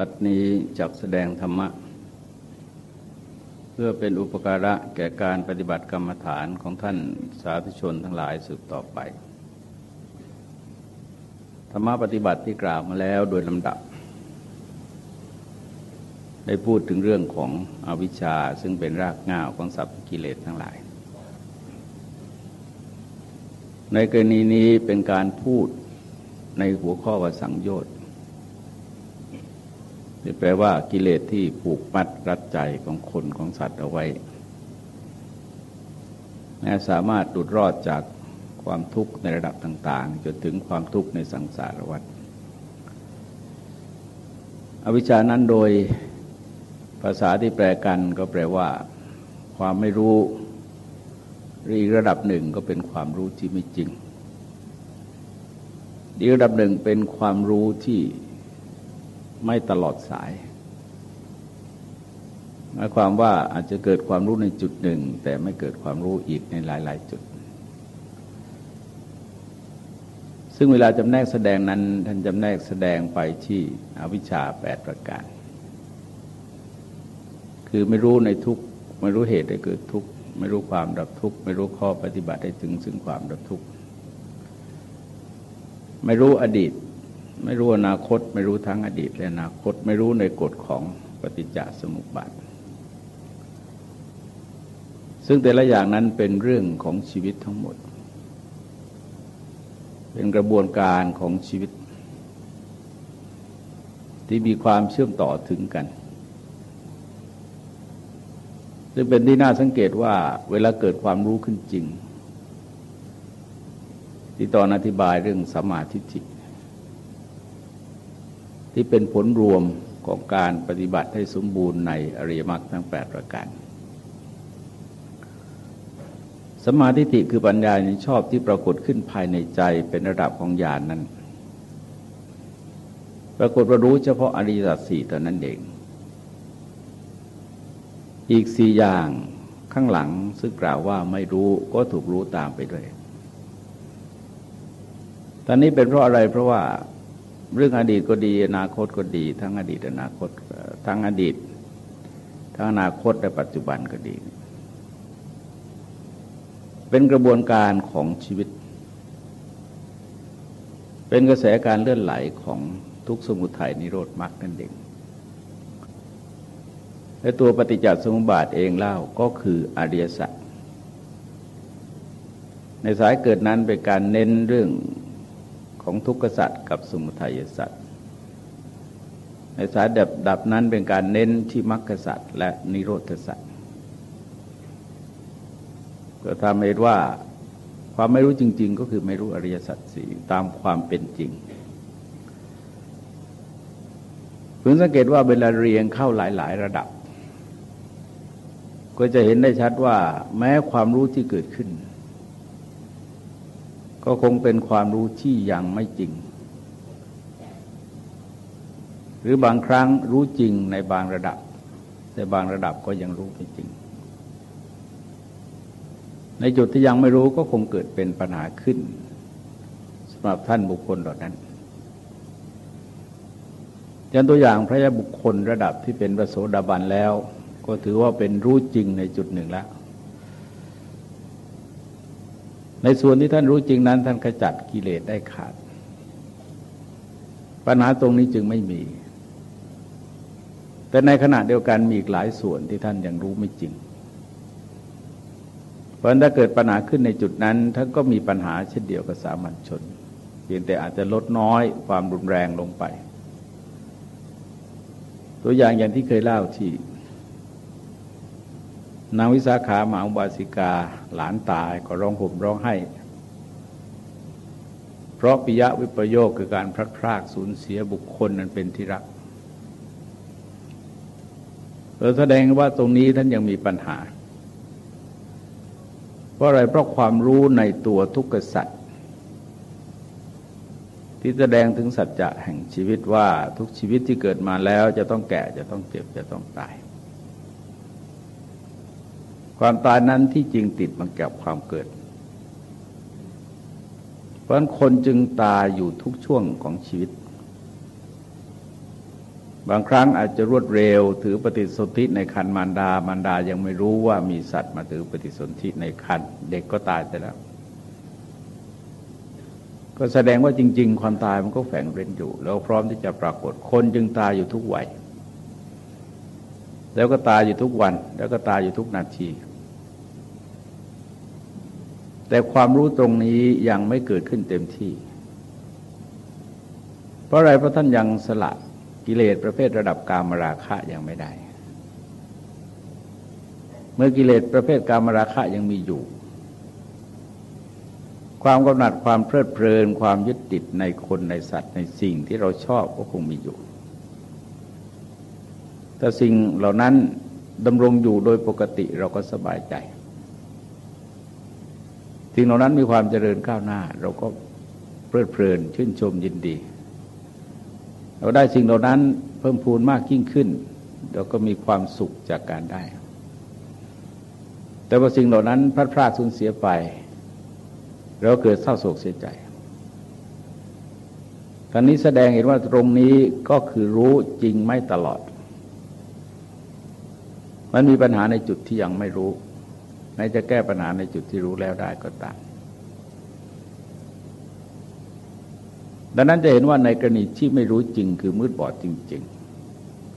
บัดนี้จักแสดงธรรมะ เพื่อเป็นอุปการะแก่การปฏิบัติกรรมฐานของท่านสาธุชนทั้งหลายสืบต่อไป ธรรมะปฏิบัติที่กล่าวมาแล้วโดยลำดับ ได้พูดถึงเรื่องของอวิชชาซึ่งเป็นรากง่าวของสัพพกิเลสทั้งหลาย ในกรณีนี้เป็นการพูดในหัวข้อว่าสังโยชน์ นี่แปลว่ากิเลสที่ผูกมัดรัดใจของคนของสัตว์เอาไว้แม้สามารถดุดรอดจากความทุกข์ในระดับต่าง ๆ จนถึงความทุกข์ในสังสารวัฏอวิชานั้นโดยภาษาที่แปลกันก็แปลว่า ความไม่รู้อีกระดับหนึ่งก็เป็นความรู้ที่ไม่จริงอีกระดับหนึ่งเป็นความรู้ที่ ไม่ตลอดสาย หมายความว่าอาจจะเกิดความรู้ในจุดหนึ่ง แต่ไม่เกิดความรู้อีกในหลาย ๆ จุด ซึ่งเวลาจำแนกแสดงนั้น ท่านจำแนกแสดงไปที่อวิชชาแปดประการ คือไม่รู้ในทุกไม่รู้เหตุให้เกิดทุกข์ไม่รู้ความดับทุกข์ไม่รู้ข้อปฏิบัติให้ถึงซึ่งความดับทุกข์ไม่รู้อดีต ไม่รู้อนาคต ไม่รู้ทั้งอดีตและอนาคตไม่รู้ในกฎของปฏิจจสมุปบาทซึ่งแต่ละอย่างนั้นเป็นเรื่องของชีวิตทั้งหมด เป็นกระบวนการของชีวิต ที่มีความเชื่อมต่อถึงกัน ซึ่งเป็นที่น่าสังเกตว่าเวลาเกิดความรู้ขึ้นจริง ที่ตอนอธิบายเรื่องสมาธิิ ที่เป็นผลรวมของการปฏิบัติให้สมบูรณ์ในอริยมรรคทั้งแปดประการสมาธิิคือปัญญาในชอบที่ปรากฏขึ้นภายในใจเป็นระดับของญาณนนั้น ปรากฏว่ารู้เฉพาะอริยสัจสี่เท่านั้นเอง อีกสี่อย่างข้างหลังซึ่งกล่าวว่าไม่รู้ก็ถูกรู้ตามไปด้วยตอนนี้เป็นเพราะอะไรเพราะว่า เรื่องอดีตก็ดี อนาคตก็ดี ทั้งอดีตอนาคต ทั้งอดีต ทั้งอนาคตและปัจจุบันก็ดี เป็นกระบวนการของชีวิต เป็นกระแสการเลื่อนไหลของทุกสมุทัยนิโรธมรรคนั่นเองและตัวปฏิจจสมุปบาทเองเล่าก็คืออริยสัจในสายเกิดนั้นเป็นการเน้นเรื่อง ของทุกขสัตว์กับสมุทัยสัตว์ในสายดับดับนั้นเป็นการเน้นที่มรรคสัตว์และนิโรธสัตว์ก็ทำให้ว่าความไม่รู้จริง ๆ ก็คือไม่รู้อริยสัจสี่ตามความเป็นจริงพึงสังเกตว่าเวลาเรียงเข้าหลาย ๆ ระดับ ก็จะเห็นได้ชัดว่า แม้ความรู้ที่เกิดขึ้น ก็คงเป็นความรู้ที่ยังไม่จริง หรือบางครั้งรู้จริงในบางระดับ แต่บางระดับก็ยังรู้ไม่จริง ในจุดที่ยังไม่รู้ก็คงเกิดเป็นปัญหาขึ้นสำหรับท่านบุคคลเหล่านั้นยันตัวอย่างพระยาบุคคลระดับที่เป็นพระโสดาบันแล้ว ก็ถือว่าเป็นรู้จริงในจุดหนึ่งแล้ว ในส่วนที่ท่านรู้จริงนั้น ท่านขจัดกิเลสได้ขาด ปัญหาตรงนี้จึงไม่มี แต่ในขณะเดียวกันมีอีกหลายส่วนที่ท่านยังรู้ไม่จริง เพราะถ้าเกิดปัญหาขึ้นในจุดนั้น ท่านก็มีปัญหาเช่นเดียวกับสามัญชน เพียงแต่อาจจะลดน้อยความรุนแรงลงไป ตัวอย่างอย่างที่เคยเล่าที่ นางวิสาขาหมาอุบาสิกาหลานตายก็ร้องห่มร้องไห้ เพราะปิยะวิปโยคคือการพลัดพรากสูญเสียบุคคลนั้นเป็นที่รักเราแสดงว่าตรงนี้ท่านยังมีปัญหา เพราะอะไรเพราะความรู้ในตัวทุกขสัตว์ที่แสดงถึงสัจจะแห่งชีวิตว่าทุกชีวิตที่เกิดมาแล้วจะต้องแก่จะต้องเจ็บจะต้องตาย ความตายนั้นที่จริงติดมันกับความเกิด เพราะนั้นคนจึงตายอยู่ทุกช่วงของชีวิต บางครั้งอาจจะรวดเร็วถือปฏิสนธิในคันมารดา มารดายังไม่รู้ว่ามีสัตว์มาถือปฏิสนธิในคันเด็กก็ตายไปแล้ว ก็แสดงว่าจริง ๆ ความตายมันก็แฝงเร้นอยู่ แล้วพร้อมที่จะปรากฏคนจึงตายอยู่ทุกวัยแล้วก็ตายอยู่ทุกวัน แล้วก็ตายอยู่ทุกนาที แต่ความรู้ตรงนี้ยังไม่เกิดขึ้นเต็มที่ เพราะอะไรเพราะท่านยังสละกิเลสประเภทระดับกามราคะยังไม่ได้ เมื่อกิเลสประเภทกามราคะยังมีอยู่ ความกำหนัดความเพลิดเพลิน ความยึดติดในคนในสัตว์ในสิ่งที่เราชอบก็คงมีอยู่ แต่สิ่งเหล่านั้นดำรงอยู่โดยปกติเราก็สบายใจ สิ่งเหล่านั้นมีความเจริญก้าวหน้า เราก็เพลิดเพลินชื่นชมยินดี เราได้สิ่งเหล่านั้นเพิ่มพูนมากยิ่งขึ้น เราก็มีความสุขจากการได้ แต่ว่าสิ่งเหล่านั้นพลาดพลาดสูญเสียไปเราเกิดเศร้าโศกเสียใจท่านนี้แสดงเห็นว่าตรงนี้ก็คือรู้จริงไม่ตลอด มันมีปัญหาในจุดที่ยังไม่รู้ ในจะแก้ปัญหาในจุดที่รู้แล้วได้ก็ตามดังนั้นจะเห็นว่าในกรณีที่ไม่รู้จริงคือมืดบอดจริง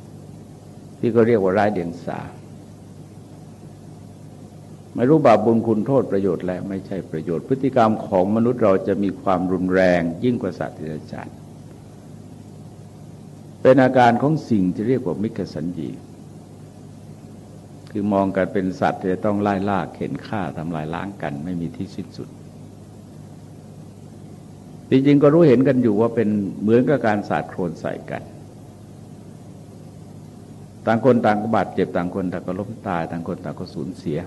ๆ ที่ก็เรียกว่าร้ายเดียงสา ไม่รู้บาปบุญคุณโทษประโยชน์และไม่ใช่ประโยชน์ พฤติกรรมของมนุษย์เราจะมีความรุนแรงยิ่งกว่าสัตว์ที่จารเป็นอาการของสิ่งที่เรียกว่ามิกสัญญี คือมองกันเป็นสัตว์จะต้องไล่ล่าเข็นฆ่าทำลายล้างกัน ไม่มีที่สิ้นสุดจริงๆก็รู้เห็นกันอยู่ว่าเป็นเหมือนกับการสาดโครนใส่กัน ต่างคนต่างก็บาดเจ็บต่างคนต่างก็ล้มตายต่างคนต่างก็สูญเสีย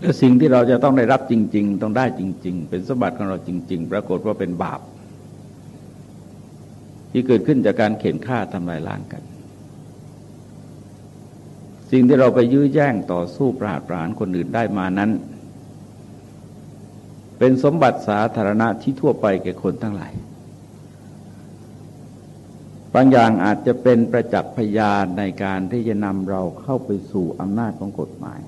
และสิ่งที่เราจะต้องได้รับจริง ๆ ต้องได้จริง ๆ เป็นสมบัติของเราจริง ๆ ปรากฏว่าเป็นบาป ที่เกิดขึ้นจากการเข็นฆ่าทำลายล้างกัน สิ่งที่เราไปยื้อแย่งต่อสู้ปราดปรานคนอื่นได้มานั้น เป็นสมบัติสาธารณะที่ทั่วไปแก่คนทั้งหลายบางอย่างอาจจะเป็นประจักษ์พยานในการที่จะนำเราเข้าไปสู่อำนาจของกฎหมาย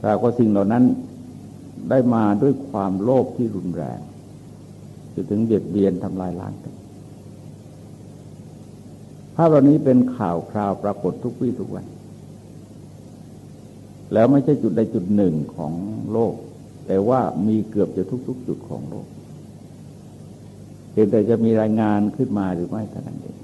แต่ว่าสิ่งเหล่านั้นได้มาด้วยความโลภที่รุนแรงจะถึงเบียดเบียนทำลายล้างกัน ภาพเหล่านี้เป็นข่าวคราวปรากฏทุกวี่ทุกวัน แล้วไม่ใช่จุดใดจุดหนึ่งของโลก แต่ว่ามีเกือบจะทุก ๆ จุดของโลกเพียงแต่จะมีรายงานขึ้นมาหรือไม่เท่านั้นเอง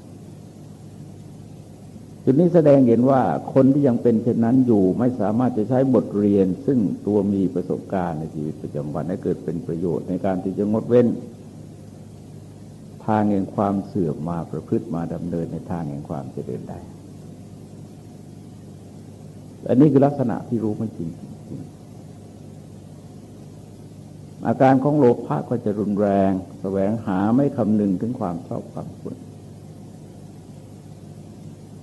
จุดนี้แสดงเห็นว่าคนที่ยังเป็นเช่นนั้นอยู่ไม่สามารถจะใช้บทเรียน ซึ่งตัวมีประสบการณ์ในชีวิตประจำวันให้เกิดเป็นประโยชน์ในการที่จะงดเว้น ทางแห่งความเสื่อมมาประพฤติมาดำเนินในทางแห่งความเจริญได้ อันนี้คือลักษณะที่รู้ไม่จริงอาการของโลภะก็จะรุนแรงแสวงหาไม่คำนึงถึงความชอบความควร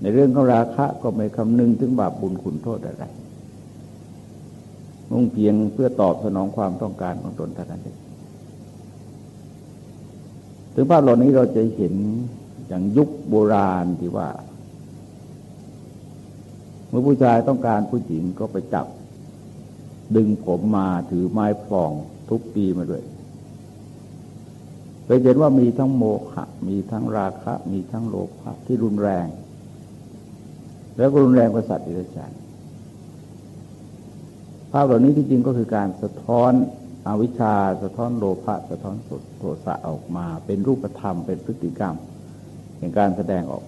ในเรื่องของราคะก็ไม่คำนึงถึงบาปบุญคุณโทษอะไรมุ่งเพียงเพื่อตอบสนองความต้องการของตนเท่านั้นเอง ถึงภาพเหล่านี้เราจะเห็นอย่างยุคโบราณที่ว่า เมื่อผู้ชายต้องการผู้หญิงก็ไปจับ ดึงผมมาถือไม้พลองทุกปีมาด้วยไปเห็นว่ามีทั้งโมหะมีทั้งราคะ มีทั้งโลภะที่รุนแรง แล้วก็รุนแรงกว่าสัตว์อิรฉานภาพเหล่านี้ที่จริงก็คือการสะท้อน อวิชชาสะท้อนโลภะสะท้อนสุดโทสะออกมา เป็นรูปธรรมเป็นพฤติกรรมเป็นการแสดงออก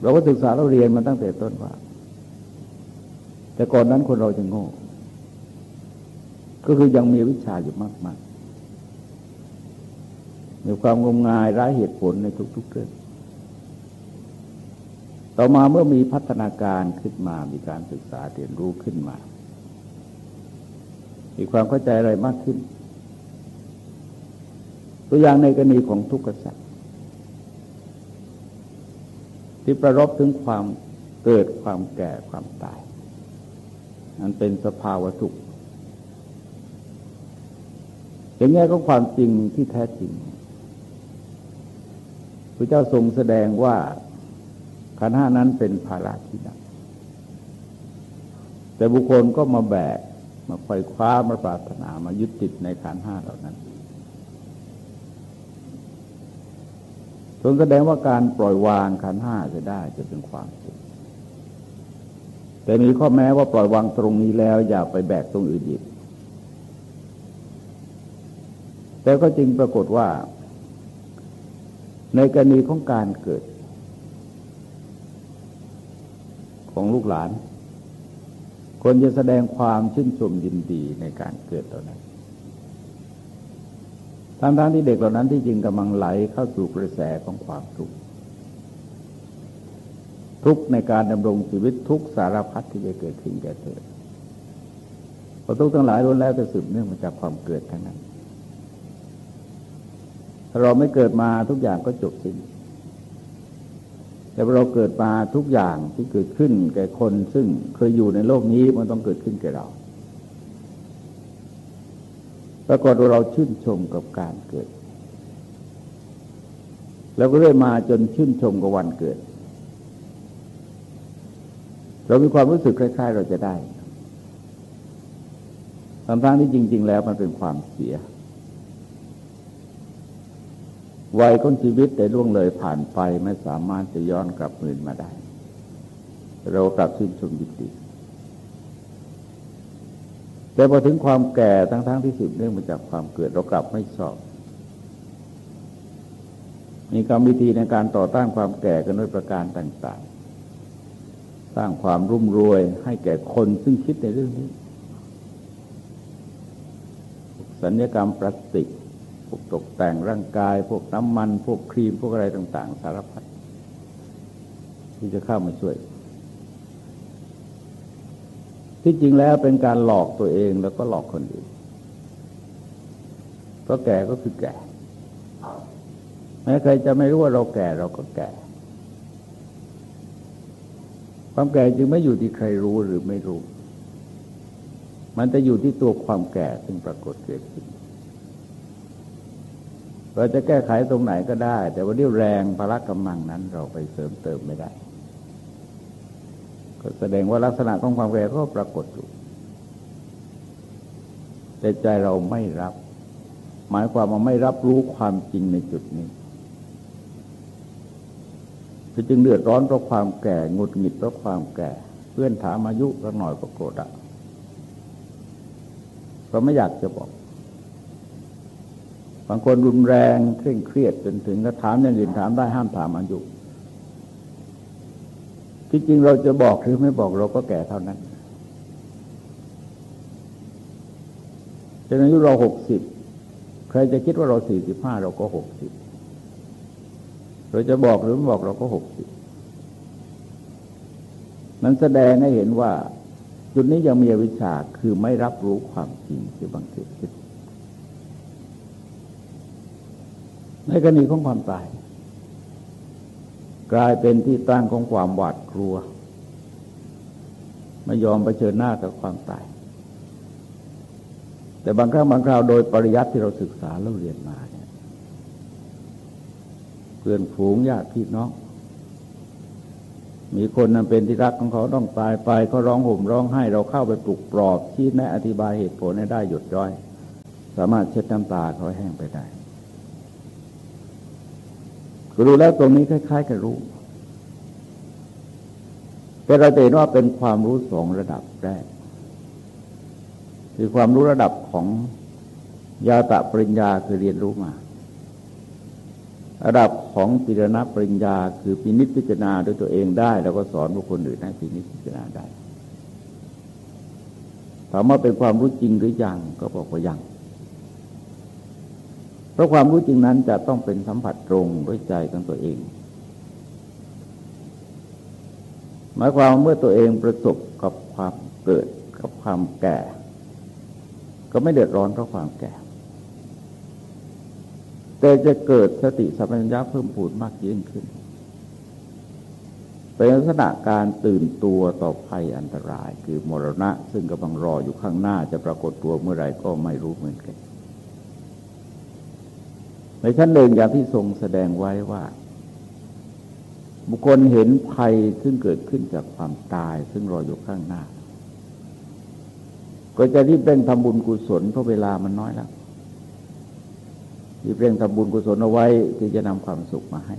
เราก็ศึกษาเราเรียนมาตั้งแต่ต้นว่า แต่ก่อนนั้นคนเราจะโง่ ก็คือยังมีวิชาอยู่มากมากมีความงมงายร้ายเหตุผลในทุกๆเรื่องต่อมาเมื่อมีพัฒนาการขึ้นมา มีการศึกษาเรียนรู้ขึ้นมา มีความเข้าใจอะไรมากขึ้น ตัวอย่างในกรณีของทุกข์สัตว์ที่ประรบถึงความเกิดความแก่ความตายนันเป็นสภาวะทุกข์อย่างนี้ก็ความจริงที่แท้จริงพระเจ้าทรงแสดงว่าขันห้านั้นเป็นภาระที่หนักแต่บุคคลก็มาแบก มาคอยคว้ามาปรารถนามายึดติดในขันห้าเหล่านั้นทรงแสดงว่าการปล่อยวางขันห้าจะได้จะเป็นความสุขแต่มีข้อแม้ว่าปล่อยวางตรงนี้แล้ว อย่าไปแบกตรงอื่นอีกแต่ก็จริงปรากฏว่า ในกรณีของการเกิด ของลูกหลาน คนจะแสดงความชื่นชมยินดีในการเกิดต่อนั้นทั้งๆทที่เด็กเหล่านั้นที่จริงกำลังไหลเข้าสู่กระแสของความทุกข์ทุกในการดำรงชีวิตทุกสารพัดที่จะเกิดขึ้นแก่เธอพอทุกทั้งหลายล้วนแล้วจะสืบเนื่องมาจากความเกิดทั้งนั้นถ้าเราไม่เกิดมาทุกอย่างก็จบสิ้น แต่เราเกิดมาทุกอย่างที่เกิดขึ้นแก่คนซึ่งเคยอยู่ในโลกนี้มันต้องเกิดขึ้นแก่เราปรากฏว่าเราชื่นชมกับการเกิด แล้วก็เรื่อยมาจนชื่นชมกับวันเกิด เรามีความรู้สึกคล้ายๆ เราจะได้ทั้งๆที่จริง ๆ แล้วมันเป็นความเสีย วัยของชีวิตได้ล่วงเลยผ่านไปไม่สามารถจะย้อนกลับมืนมาได้ เรากลับชื่นชมยินดีแต่พอถึงความแก่ทั้งๆทที่สืบเนื่องมาจากความเกิดเรากลับไม่ชอบ มีกรรมวิธีในการต่อต้านความแก่กันด้วยประการต่างๆ สร้างความรุ่มรวยให้แก่คนซึ่งคิดในเรื่องนี้ สัญญกรรมพลาสติก พวกตกแต่งร่างกาย พวกน้ำมัน พวกครีม พวกอะไรต่าง ๆ สารพัดที่จะเข้ามาช่วย ที่จริงแล้วเป็นการหลอกตัวเองแล้วก็หลอกคนอื่น เพราะแก่ก็คือแก่ แม้ใครจะไม่รู้ว่าเราแก่เราก็แก่ ความแก่จึงไม่อยู่ที่ใครรู้หรือไม่รู้ มันจะอยู่ที่ตัวความแก่ซึ่งปรากฏเกิดขึ้น เราจะแก้ไขตรงไหนก็ได้ แต่ว่าเรี่ยวแรงพละกำลังนั้นเราไปเสริมเติมไม่ได้ ก็แสดงว่าลักษณะของความแก่ก็ปรากฏอยู่แต่ใจเราไม่รับ หมายความว่าไม่รับรู้ความจริงในจุดนี้จึงเดือดร้อนเพราะความแก่งุดหงิดเพราะความแก่ เพื่อนถามอายุสักหน่อยก็โกรธอะเราไม่อยากจะบอก บางคนรุนแรงเคร่งเครียดจนถึงก็ถามอย่างอื่นถามได้ห้ามถามอายุที่จริงเราจะบอกหรือไม่บอกเราก็แก่เท่านั้นจนอายุเราหกสิบใครจะคิดว่าเราสี่สิบห้าเราก็หกสิบเราจะบอกหรือไม่บอกเราก็หกสิบมันแสดงให้เห็นว่า จุดนี้ยังมีวิชาคือไม่รับรู้ความจริงที่บางทีขึ้น ในกรณีของความตาย กลายเป็นที่ตั้งของความหวาดกลัว ไม่ยอมไปเชิญหน้ากับความตาย แต่บางครั้งบางคราวโดยปริยัติที่เราศึกษาเราเรียนมาเนี่ยเพื่อนฝูงญาติพี่น้องมีคนนั้นเป็นที่รักของเขาต้องตายไปเขาร้องห่มร้องไห้เราเข้าไปปลุกปลอบชี้แนะอธิบายเหตุผลให้ได้หยุดย้อย สามารถเช็ดน้ำตาเขาแห้งไปได้ รู้แล้วตรงนี้คล้าย ๆ กับรู้ แต่เราเห็นว่าเป็นความรู้สองระดับแรก คือความรู้ระดับของยาตะปริญญาคือเรียนรู้มา ระดับของปิรณปริญญา คือปินิพิจารณาด้วยตัวเองได้ แล้วก็สอนบุคคลอื่นให้ปินิพิจารณาได้ถามว่าเป็นความรู้จริงหรือยังก็บอกว่ายัง เพราะความรู้จริงนั้นจะต้องเป็นสัมผัสตรงด้วยใจของตัวเอง หมายความเมื่อตัวเองประสบกับความเกิดกับความแก่ ก็ไม่เดือดร้อนเพราะความแก่ แต่จะเกิดสติสัมปชัญญะเพิ่มพูนมากยิ่งขึ้น เป็นลักษณะการตื่นตัวต่อภัยอันตราย คือมรณะ ซึ่งกำลังรออยู่ข้างหน้าจะปรากฏตัวเมื่อไรก็ไม่รู้เหมือนกัน ในชั้นหนึ่งอย่างที่ทรงแสดงไว้ว่า บุคคลเห็นภัยซึ่งเกิดขึ้นจากความตาย ซึ่งรออยู่ข้างหน้า ก็จะรีบเร่งทำบุญกุศลเพราะเวลามันน้อยแล้วรีบเร่งทำบุญกุศลเอาไว้ที่จะนำความสุขมาให้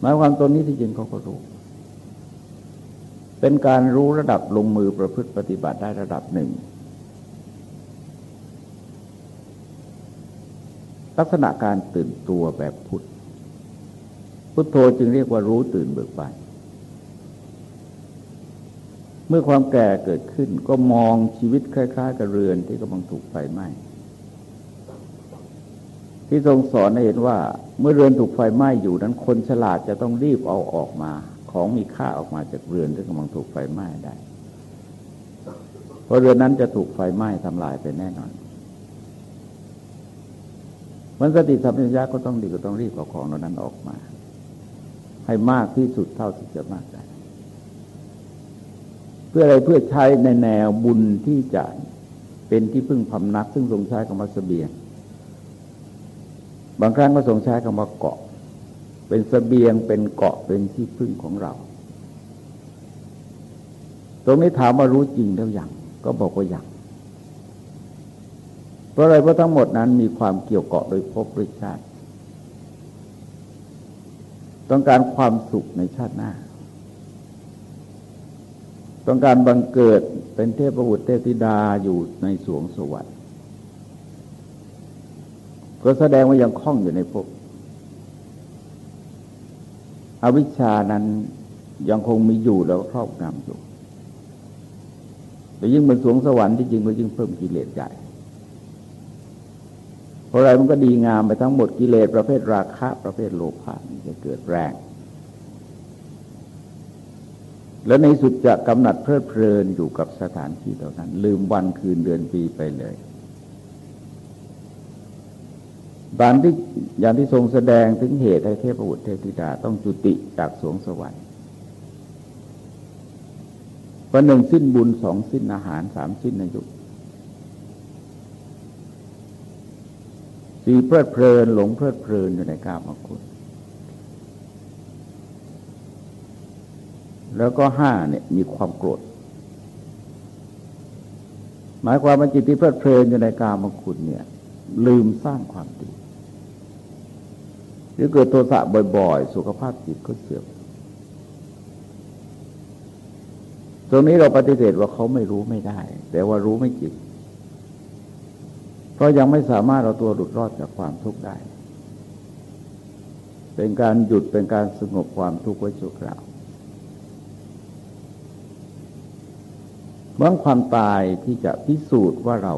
หมายความตรงนี้ที่จริงเขาก็รู้เป็นการรู้ระดับลงมือประพฤติปฏิบัติได้ระดับหนึ่ง ลักษณะการตื่นตัวแบบพุทธพุทโธจึงเรียกว่ารู้ตื่นเบิกบานเมื่อความแก่เกิดขึ้นก็มองชีวิตคล้าย ๆ กับเรือนที่กำลังถูกไฟไหม้ที่ทรงสอนให้เห็นว่า เมื่อเรือนถูกไฟไหม้อยู่นั้นคนฉลาดจะต้องรีบเอาออกมา ของมีค่าออกมาจากเรือนที่กำลังถูกไฟไหม้ได้ เพราะเรือนนั้นจะถูกไฟไหม้ทำลายไปแน่นอน มันสติสัมปชัญญะก็ต้องดีก็ต้องรีบเอาของเหล่านั้นออกมา ให้มากที่สุดเท่าที่จะมากได้เพื่ออะไรเพื่อใช้ในแนวบุญที่จะเป็นที่พึ่งพำนัก ซึ่งทรงใช้คำว่าเสบียง บางครั้งก็ทรงใช้คำว่าเกาะ เป็นสเสบียงเป็นเกาะเป็นที่พึ่งของเรา ตรงนี้ถามว่ารู้จริงแล้วยังก็บอกว่ายัง เพราะอะไรเพราะทั้งหมดนั้นมีความเกี่ยวเกาะโดยภพโดยชาติ ต้องการความสุขในชาติหน้า ต้องการบังเกิดเป็นเทพบุตรเทพธิดาอยู่ในสวงสวรรค์ก็แสดงว่ายังคล้องอยู่ในภพอวิชชานั้นยังคงมีอยู่แล้วครอบงำอยู่แต่ยิ่งเป็นสวงสวรรค์ที่จริงก็ยิ่งเพิ่มกิเลสใหญ่ ราะอะไรมันก็ดีงามไปทั้งหมดกิเลสประเภทราคะประเภทโลภะมันจะเกิดแรง แล้วในสุดจะกำหนัดเพลิดเพลินอยู่กับสถานที่เหล่านั้น ลืมวันคืนเดือนปีไปเลยบานที่อย่างที่ทรงแสดงถึงเหตุให้เทพบุตรเทพธิดาต้องจุติจากสวงสวรรค์วันหนึ่งสิ้นบุญสองสิ้นอาหารสามสิ้นอายุ สี่เพลิดเพลินหลงเพลิดเพลินอยู่ในกามคุณ แล้วก็ห้าเนี่ยมีความโกรธ หมายความว่าจิตที่เพลิดเพลินอยู่ในกามคุณเนี่ย ลืมสร้างความดีหรือเกิดโทสะบ่อยๆ สุขภาพจิตก็เสื่อมตรงนี้เราปฏิเสธว่าเขาไม่รู้ไม่ได้ แต่ว่ารู้ไม่จริง เพราะยังไม่สามารถเอาตัวหลุดรอดจากความทุกข์ได้ เป็นการหยุดเป็นการสงบความทุกข์ไว้ชั่วคราวเมื่อความตายที่จะพิสูจน์ว่าเรา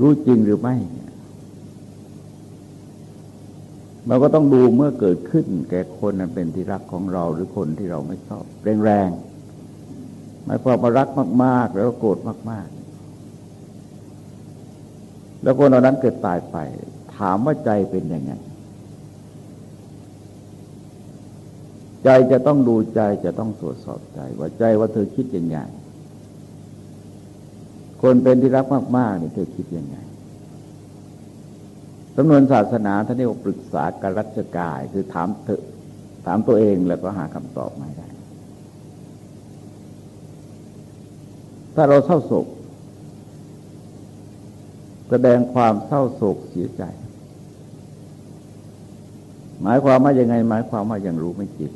รู้จริงหรือไม่เราก็ต้องดูเมื่อเกิดขึ้น แก่คนนั้นเป็นที่รักของเราหรือคนที่เราไม่ชอบ แรงๆหมายความว่ารักมาก ๆ แล้วโกรธมาก ๆ แล้วคนเหล่านั้นเกิดตายไป ถามว่าใจเป็นยังไง ใจจะต้องดูใจจะต้องตรวจสอบใจ ว่าใจว่าเธอคิดยังไง คนเป็นที่รักมากๆนี่เธอคิดยังไงจำนวนศาสนาท่านเรียกว่าปรึกษาการรัชกาย คือถามเถอถามตัวเองแล้วก็หาคำตอบมาได้ ถ้าเราเศร้าโศก แสดงความเศร้าโศกเสียใจ หมายความว่ายังไง หมายความว่ายังรู้ไม่จริง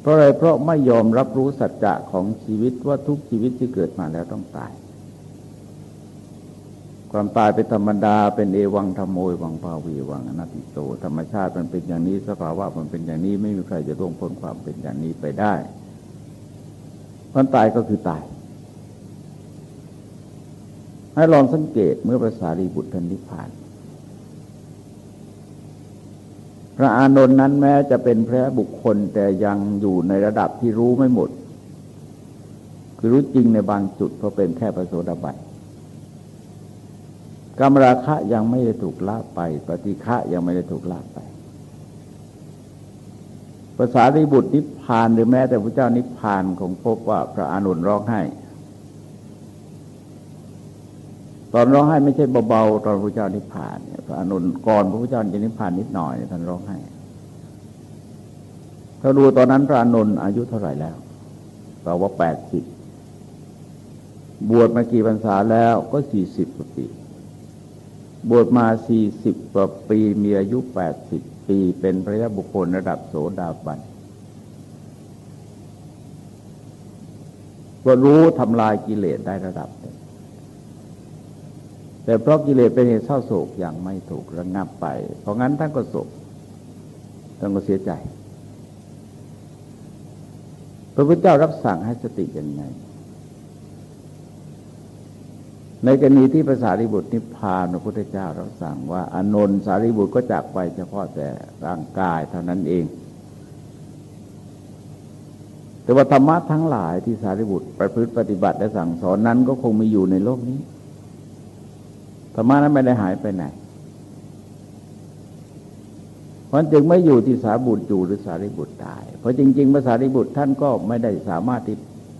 เพราะอะไรเพราะไม่ยอมรับรู้สัจจะของชีวิตว่าทุกชีวิตที่เกิดมาแล้วต้องตาย ความตายเป็นธรรมดาเป็นเอวังธรรมโมยวังภาวีวังอนัตติโต ธรรมชาติมันเป็นอย่างนี้สภาวะมันเป็นอย่างนี้ไม่มีใครจะล่วงพ้นความเป็นอย่างนี้ไปได้ความตายก็คือตาย ให้ลองสังเกตเมื่อภาษารีบุตรทันนิพพาน พระอานนท์นั้นแม้จะเป็นพระบุคคลแต่ยังอยู่ในระดับที่รู้ไม่หมด คือรู้จริงในบางจุดเพราะเป็นแค่พระโสดาบันกรรมราคะยังไม่ได้ถูกละไป ปฏิฆะยังไม่ได้ถูกละไปภาษาริบุตรนิพพานหรือแม้แต่พระเจ้านิพพานของพบว่าพระอานนท์ร้องไห้ ตอนร้องไห้ไม่ใช่เบาๆตอนพระเจ้านิพพานเนี่ยพระอนุนก่อนพระพุทธเจ้าจะนิพพานนิดหน่อยท่านร้องไห้ถ้าดูตอนนั้นพระอนุนอายุเท่าไหร่แล้วเราว่าแปดสิบบวชมากี่พรรษาแล้วก็สี่สิบกว่าปี บวชมาสี่สิบกว่าปีมีอายุแปดสิบปีเป็นพระยาบุคคลระดับโสดาบันก็รู้ทำลายกิเลสได้ระดับหนึ่ง แต่เพราะกิเลสเป็นเหตุเศร้าโศกอย่างไม่ถูกระงับไป เพราะงั้นท่านก็โศกท่านก็เสียใจ พระพุทธเจ้ารับสั่งให้สติยังไง ในกรณีที่ภาษาริบุตรนิพพานพระพุทธเจ้ารับสั่งว่าอนนท์สารีบุตรก็จากไปเฉพาะแต่ร่างกายเท่านั้นเอง แต่ว่าธรรมะทั้งหลายที่สารีบุตรประพฤติปฏิบัติและสั่งสอนนั้นก็คงมีอยู่ในโลกนี้ ธรรมะนั้นไม่ได้หายไปไหนเพราะจึงไม่อยู่ที่สาบุตรอยู่หรือสารีบุตรตาย เพราะจริงๆพระสารีบุตรท่านก็ไม่ได้สามารถที่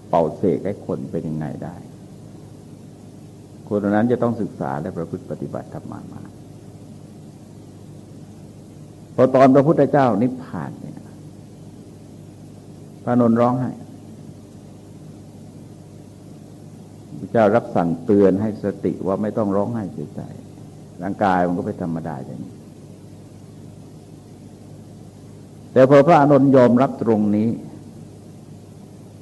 เป่าเสกให้คนเป็นยังไงได้ คนนั้นจะต้องศึกษาและประพฤติปฏิบัติธรรมมาพอตอนพระพุทธเจ้านิพพานเนี่ยพระนนร้องไห้ พระเจ้ารับสั่งเตือนให้สติว่าไม่ต้องร้องไห้เสียใจ ร่างกายมันก็เป็นธรรมดาอย่างนี้ แต่พอพระอนุนยอมรับตรงนี้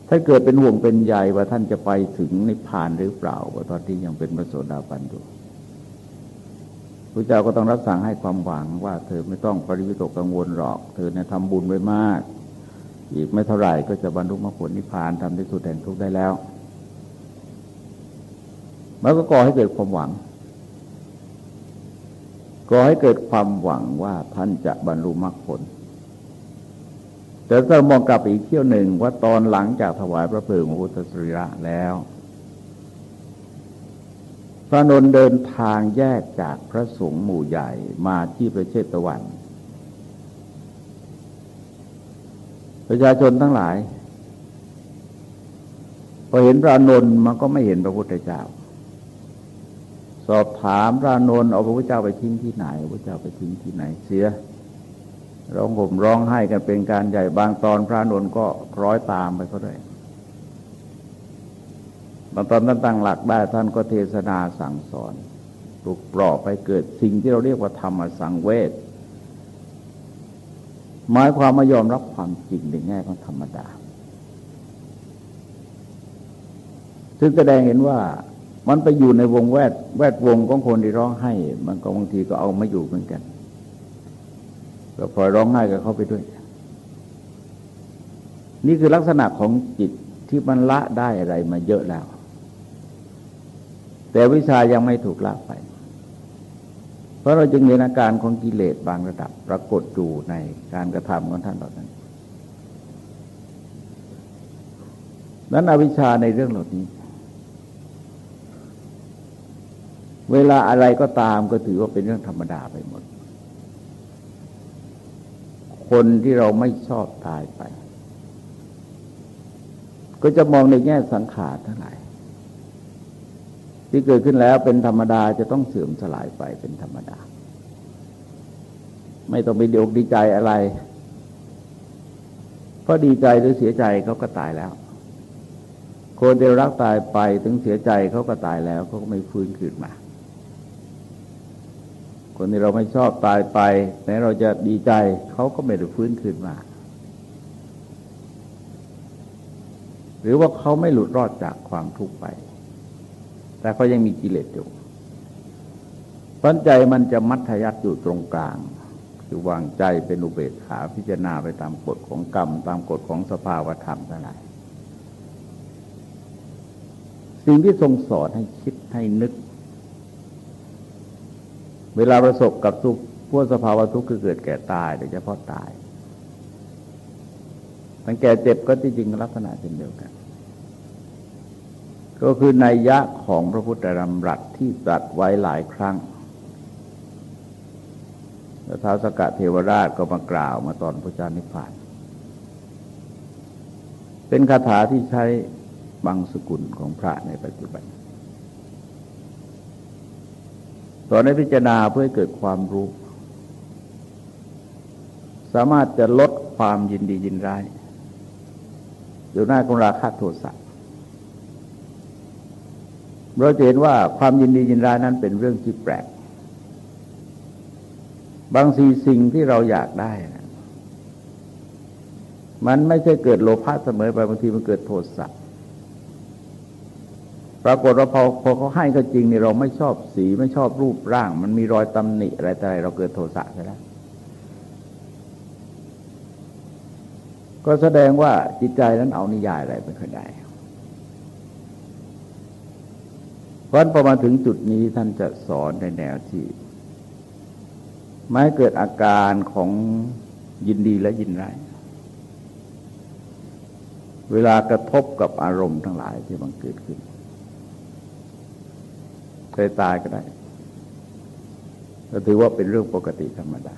ถ้าเกิดเป็นห่วงเป็นใยว่าท่านจะไปถึงนิพพานหรือเปล่าว่าตอนที่ยังเป็นพระโสดาบันอยู่พระเจ้าก็ต้องรับสั่งให้ความหวังว่า เธอไม่ต้องปริวิตกกังวลหรอก เธอเนี่ยทำบุญไว้มาก อีกไม่เท่าไหร่ก็จะบรรลุมรรคผลนิพพานทำที่สุดแห่งทุกได้แล้ว มันก็ก่อให้เกิดความหวังก่อให้เกิดความหวังว่าท่านจะบรรลุมรรคผล แต่ถ้ามองกลับอีกเที่ยวหนึ่งว่าตอนหลังจากถวายพระเพลิงพระพุทธสรีระแล้ว พระนนเดินทางแยกจากพระสงฆ์หมู่ใหญ่มาที่ประเทศตะวัน ประชาชนทั้งหลายพอเห็นพระนนมันก็ไม่เห็นพระพุทธเจ้า อบถามพระนนท์เอาพระพุทธเจ้าไปทิ้งที่ไหนพระพุทธเจ้าไปทิ้งที่ไหนเสียร้องห่มร้องไห้กันเป็นการใหญ่บางตอนพระนนท์ก็ร้อยตามไปก็ได้บางตอนท่านตั้งหลักได้ท่านก็เทศนาสั่งสอนปลุกปลอบไปเกิดสิ่งที่เราเรียกว่าธรรมสังเวชหมายความมายอมรับความจริงในแง่ของธรรมดาซึ่งแสดงเห็นว่า มันไปอยู่ในวงแวดแวดวงของคนที่ร้องไห้ มันก็บางทีก็เอาไม่อยู่เหมือนกันก็พลอยร้องไห้กับเขาไปด้วย นี่คือลักษณะของจิตที่มันละได้อะไรมาเยอะแล้ว แต่วิชายังไม่ถูกละไป เพราะเราจึงเห็นอาการของกิเลสบางระดับ ปรากฏอยู่ในการกระทำของท่านเหล่านั้นนั้นอวิชชาในเรื่องเหล่านี้ เวลาอะไรก็ตามก็ถือว่าเป็นเรื่องธรรมดาไปหมด คนที่เราไม่ชอบตายไป ก็จะมองในแง่สังขารทั้งหลายที่เกิดขึ้นแล้วเป็นธรรมดาจะต้องเสื่อมสลายไปเป็นธรรมดา ไม่ต้องไปดีอกดีใจอะไรเพราะดีใจหรือเสียใจเขาก็ตายแล้ว คนที่รักตายไปถึงเสียใจเขาก็ตายแล้วเขาก็ไม่ฟื้นคืนมา คนที่เราไม่ชอบตายไปแม้เราจะดีใจเขาก็ไม่ได้ฟื้นคืนมา หรือว่าเขาไม่หลุดรอดจากความทุกข์ไป แต่เขายังมีกิเลสอยู่ปัญใจมันจะมัธยัติอยู่ตรงกลางคือวางใจเป็นอุเบกขาพิจารณาไปตามกฎของกรรม ตามกฎของสภาวธรรมทั้งหลายสิ่งที่ทรงสอนให้คิดให้นึก เวลาประสบกับทุกพวกสภาวะทุกข์คือเกิดแก่ตายโดยเฉพาะตายตั้งแก่เจ็บก็ที่จริงลักษณะเช่นเดียวกัน ก็คือนัยยะของพระพุทธธรรมรัตที่ตรัสไว้หลายครั้งแล้วท้าวสกะเทวราชก็มากล่าวมาตอนพระเจ้านิพพาน เป็นคาถาที่ใช้บางสกุลของพระในปัจจุบัน อนให้พิจารณาเพื่อให้เกิดความรู้ สามารถจะลดความยินดียินร้ายอยู่หน้าของราคะโทสะเราจะเห็นว่าความยินดียินร้ายนั้นเป็นเรื่องที่แปลก บางสีสิ่งที่เราอยากได้นะมันไม่ใช่เกิดโลภะเสมอไปบางทีมันเกิดโทสะ ปรากฏว่าพอพอเขาให้ก็จริงนี่เราไม่ชอบสีไม่ชอบรูปร่าง มันมีรอยตำหนิอะไรแต่อะไรเราเกิดโทสะใช่ไหมก็แสดงว่าจิตใจนั้นเอานิยายอะไรไม่ค่อยได้เพราะพอมาถึงจุดนี้ท่านจะสอนในแนวที่ไม่เกิดอาการของยินดีและยินร้ายเวลากระทบกับอารมณ์ทั้งหลายที่มันเกิดขึ้น เคยตายก็ได้ก็ถือว่าเป็นเรื่องปกติธรรมดา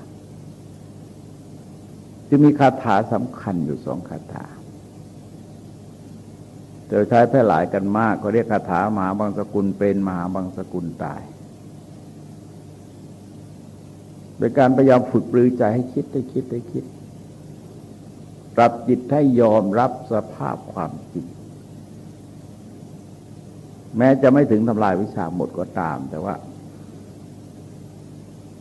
จะมีคาถาสำคัญอยู่สองคาถาแต่ใช้แพร่หลายกันมากเขาเรียกคาถามหาบางสกุลเป็นมหาบางสกุลตายเป็นการพยายามฝึกปลือใจให้คิดให้คิดให้คิด ปรับจิตให้ยอมรับสภาพความจริง แม้จะไม่ถึงทำลายวิชาหมดก็ตาม แต่ว่า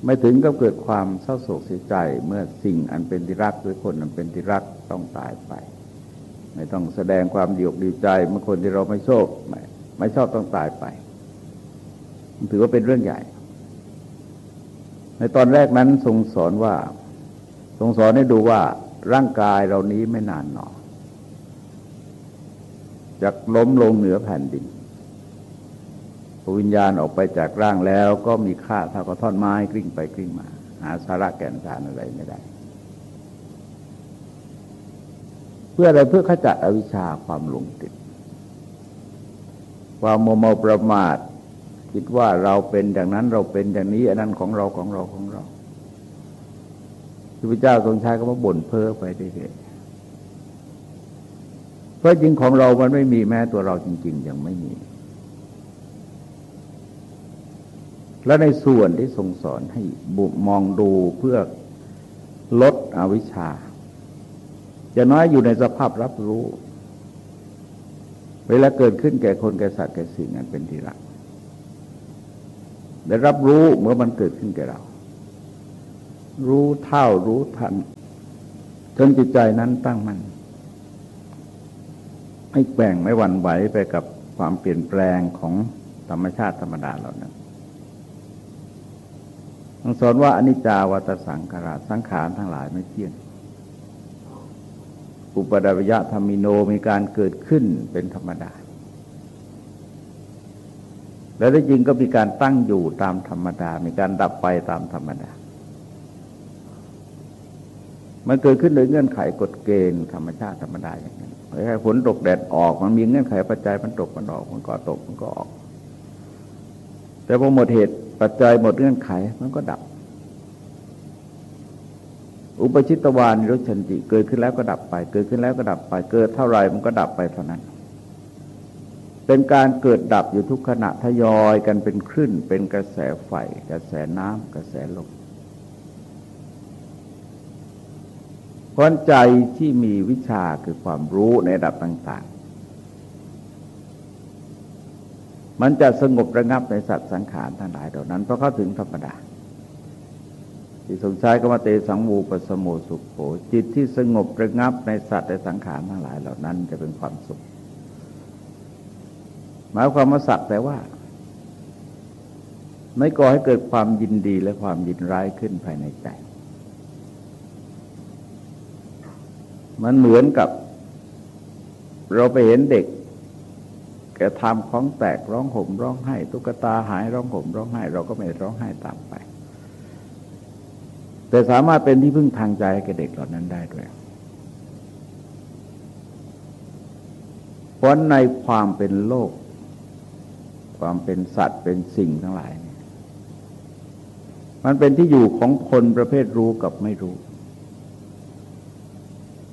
ไม่ถึงก็เกิดความเศร้าโศกเสียใจเมื่อสิ่งอันเป็นที่รักหรือคนอันเป็นที่รักต้องตายไป ไม่ต้องแสดงความดีอกดีใจเมื่อคนที่เราไม่ชอบไม่ไม่ชอบต้องตายไปถือว่าเป็นเรื่องใหญ่ ในตอนแรกนั้นทรงสอนว่า ทรงสอนให้ดูว่าร่างกายเรานี้ไม่นานหนอจะล้มลงเหนือแผ่นดิน วิญญาณออกไปจากร่างแล้วก็มีค่าเท่ากับท่อนไม้กลิ้งไปกลิ้งมา หาสาระแก่นสารอะไรไม่ได้ เพื่ออะไรเพื่อขจัดอวิชชาความหลงติด ความโมเมประมาท คิดว่าเราเป็นอย่างนั้นเราเป็นอย่างนี้อันนั้นของเราของเราของเราที่พระเจ้าทรงใช้ก็มาบ่นเพ้อไปเรื่อยๆเพราะจริงของเรามันไม่มีแม้ตัวเราจริง ๆ ยังไม่มี และในส่วนที่ทรงสอนให้บุมองดูเพื่อลดอวิชชาจะน้อยอยู่ในสภาพรับรู้ เวลาเกิดขึ้นแก่คนแก่สัตว์แก่สิ่งนั้นเป็นที่รักได้รับรู้เมื่อมันเกิดขึ้นแก่เรา รู้เท่ารู้ทัน จนจิตใจนั้นตั้งมัน่นไม่แกว่งไม่หวั่นไหวไปกับความเปลี่ยนแปลงของธรรมชาติธรรมดาเหล่านั้น สอนว่าอนิจจาวัตสังขาราสังขารทั้งหลายไม่เที่ยง อุปดาวยะธรรมิโนมีการเกิดขึ้นเป็นธรรมดา แล้วได้จริงก็มีการตั้งอยู่ตามธรรมดา มีการดับไปตามธรรมดา มันเกิดขึ้นโดยเงื่อนไขกฎเกณฑ์ธรรมชาติธรรมดาอย่างนี้แค่ฝนตกแดดออกมันมีเงื่อนไขปัจจัยมันตกมันออกมันก็ตกมันก็ออก แต่พอหมดเหตุ ปัจจัยหมดเงื่อนไขมันก็ดับ อุปชิตวานรชันจิเกิดขึ้นแล้วก็ดับไป เกิดขึ้นแล้วก็ดับไปเกิดเท่าไรมันก็ดับไปเท่านั้น เป็นการเกิดดับอยู่ทุกขณะทยอยกันเป็นคลื่นเป็นกระแสไฟกระแสน้ำกระแสลมเพราะใจที่มีวิชาคือความรู้ในระดับต่าง มันจะสงบระงับในสัตว์สังขารทั้งหลายเหล่านั้นเพราะเขาถึงธรรมดา ที่ทรงใช้กรรมเตสังวูปสโมสุขโขจิตที่สงบระงับในสัตว์ในสังขารทั้งหลายเหล่านั้น จะเป็นความสุข หมายความว่าสักแต่ว่า ไม่ก่อให้เกิดความยินดีและความยินร้ายขึ้นภายในใจ มันเหมือนกับ เราไปเห็นเด็ก แกทำของแตกร้องห่มร้องไห้ตุ๊กตาหายร้องห่มร้องไห้ เราก็ไม่ร้องไห้ตามไป แต่สามารถเป็นที่พึ่งทางใจแก่เด็กเหล่านั้นได้ด้วยเพราะในความเป็นโลก ความเป็นสัตว์เป็นสิ่งทั้งหลาย มันเป็นที่อยู่ของคนประเภทรู้กับไม่รู้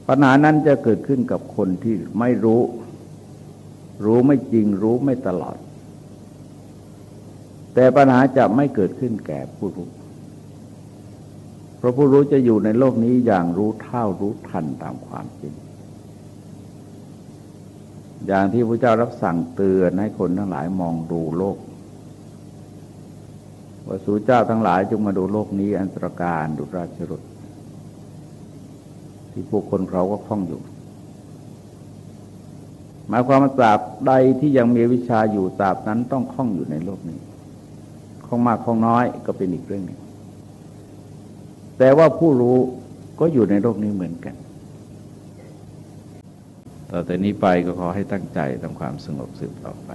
ปัญหานั้นจะเกิดขึ้นกับคนที่ไม่รู้ รู้ไม่จริงรู้ไม่ตลอด แต่ปัญหาจะไม่เกิดขึ้นแก่ผู้รู้ เพราะผู้รู้จะอยู่ในโลกนี้อย่างรู้เท่ารู้ทันตามความจริง อย่างที่พระเจ้ารับสั่งเตือนให้คนทั้งหลายมองดูโลกว่าสู่เจ้าทั้งหลายจงมาดูโลกนี้อันตรการดุราชรถที่พวกคนเขาก็คล้องอยู่ หมายความว่าตราบใดที่ยังมีวิชาอยู่ตราบนั้นต้องคล่องอยู่ในโลกนี้คล่องมากคล่องน้อยก็เป็นอีกเรื่องหนึ่งแต่ว่าผู้รู้ก็อยู่ในโลกนี้เหมือนกัน ต่อแต่นี้ไปก็ขอให้ตั้งใจทำความสงบสืบต่อไป